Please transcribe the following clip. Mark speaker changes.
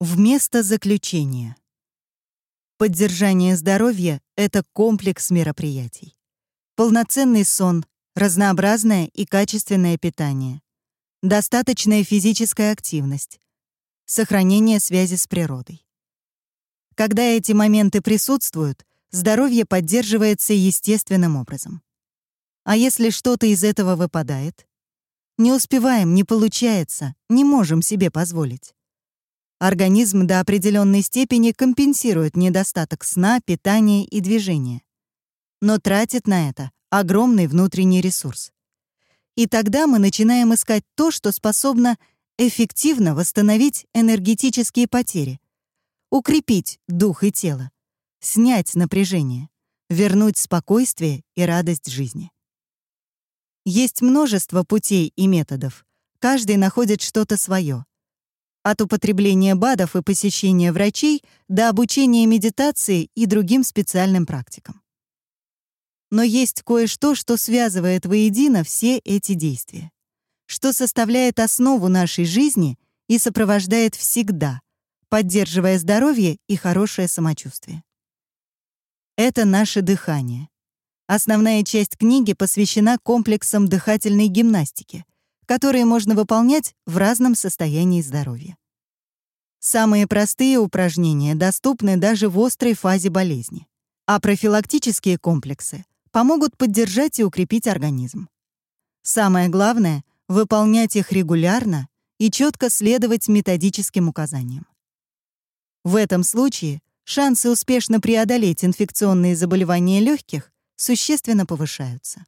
Speaker 1: Вместо заключения. Поддержание здоровья — это комплекс мероприятий. Полноценный сон, разнообразное и качественное питание, достаточная физическая активность, сохранение связи с природой. Когда эти моменты присутствуют, здоровье поддерживается естественным образом. А если что-то из этого выпадает? Не успеваем, не получается, не можем себе позволить. Организм до определенной степени компенсирует недостаток сна, питания и движения. Но тратит на это огромный внутренний ресурс. И тогда мы начинаем искать то, что способно эффективно восстановить энергетические потери, укрепить дух и тело, снять напряжение, вернуть спокойствие и радость жизни. Есть множество путей и методов. Каждый находит что-то свое. От употребления БАДов и посещения врачей до обучения медитации и другим специальным практикам. Но есть кое-что, что связывает воедино все эти действия, что составляет основу нашей жизни и сопровождает всегда, поддерживая здоровье и хорошее самочувствие. Это наше дыхание. Основная часть книги посвящена комплексам дыхательной гимнастики, которые можно выполнять в разном состоянии здоровья. Самые простые упражнения доступны даже в острой фазе болезни, а профилактические комплексы помогут поддержать и укрепить организм. Самое главное — выполнять их регулярно и четко следовать методическим указаниям. В этом случае шансы успешно преодолеть инфекционные заболевания легких существенно повышаются.